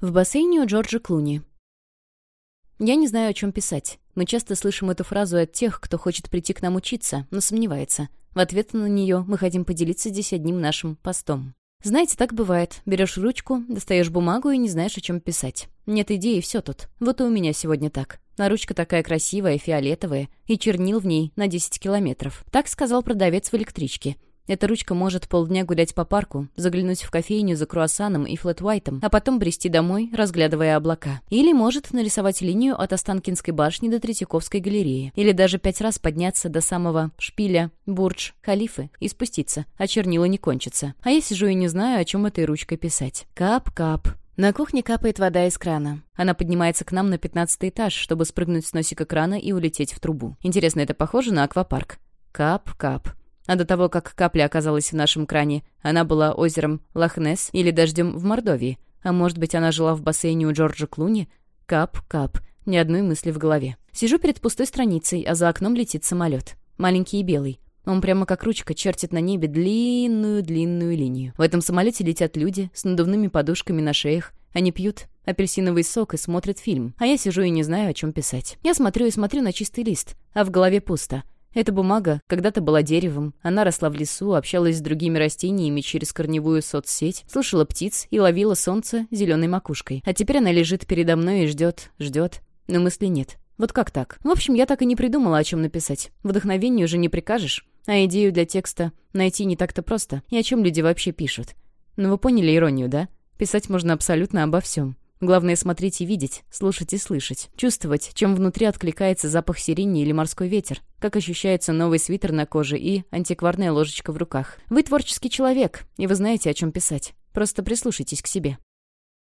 В бассейне у Джорджа Клуни. Я не знаю, о чем писать. Мы часто слышим эту фразу от тех, кто хочет прийти к нам учиться, но сомневается. В ответ на нее мы хотим поделиться здесь одним нашим постом. Знаете, так бывает. Берешь ручку, достаешь бумагу и не знаешь, о чем писать. Нет идеи, все тут. Вот и у меня сегодня так. А ручка такая красивая, фиолетовая, и чернил в ней на 10 километров. Так сказал продавец в электричке. Эта ручка может полдня гулять по парку, заглянуть в кофейню за круассаном и флэт-вайтом, а потом брести домой, разглядывая облака. Или может нарисовать линию от Останкинской башни до Третьяковской галереи. Или даже пять раз подняться до самого шпиля Бурдж Халифы и спуститься, а чернила не кончатся. А я сижу и не знаю, о чем этой ручкой писать. Кап-кап. На кухне капает вода из крана. Она поднимается к нам на пятнадцатый этаж, чтобы спрыгнуть с носика крана и улететь в трубу. Интересно, это похоже на аквапарк? Кап-кап. А до того, как капля оказалась в нашем кране, она была озером Лохнесс или дождем в Мордовии. А может быть, она жила в бассейне у Джорджа Клуни? Кап-кап. Ни одной мысли в голове. Сижу перед пустой страницей, а за окном летит самолет. Маленький и белый. Он прямо как ручка чертит на небе длинную-длинную линию. В этом самолете летят люди с надувными подушками на шеях. Они пьют апельсиновый сок и смотрят фильм. А я сижу и не знаю, о чем писать. Я смотрю и смотрю на чистый лист, а в голове пусто. Эта бумага когда-то была деревом, она росла в лесу, общалась с другими растениями через корневую соцсеть, слушала птиц и ловила солнце зеленой макушкой. А теперь она лежит передо мной и ждет, ждет, но мысли нет. Вот как так? В общем, я так и не придумала, о чем написать. Вдохновению уже не прикажешь. А идею для текста найти не так-то просто. И о чем люди вообще пишут. Ну вы поняли иронию, да? Писать можно абсолютно обо всем. Главное смотреть и видеть, слушать и слышать. Чувствовать, чем внутри откликается запах сирени или морской ветер. Как ощущается новый свитер на коже и антикварная ложечка в руках. Вы творческий человек, и вы знаете, о чем писать. Просто прислушайтесь к себе.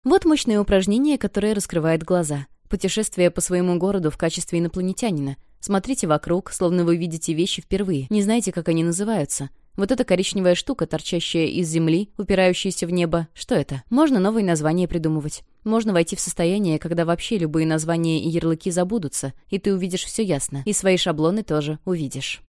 Вот мощное упражнение, которое раскрывает глаза. Путешествие по своему городу в качестве инопланетянина. Смотрите вокруг, словно вы видите вещи впервые. Не знаете, как они называются. Вот эта коричневая штука, торчащая из земли, упирающаяся в небо, что это? Можно новые названия придумывать. Можно войти в состояние, когда вообще любые названия и ярлыки забудутся, и ты увидишь все ясно. И свои шаблоны тоже увидишь.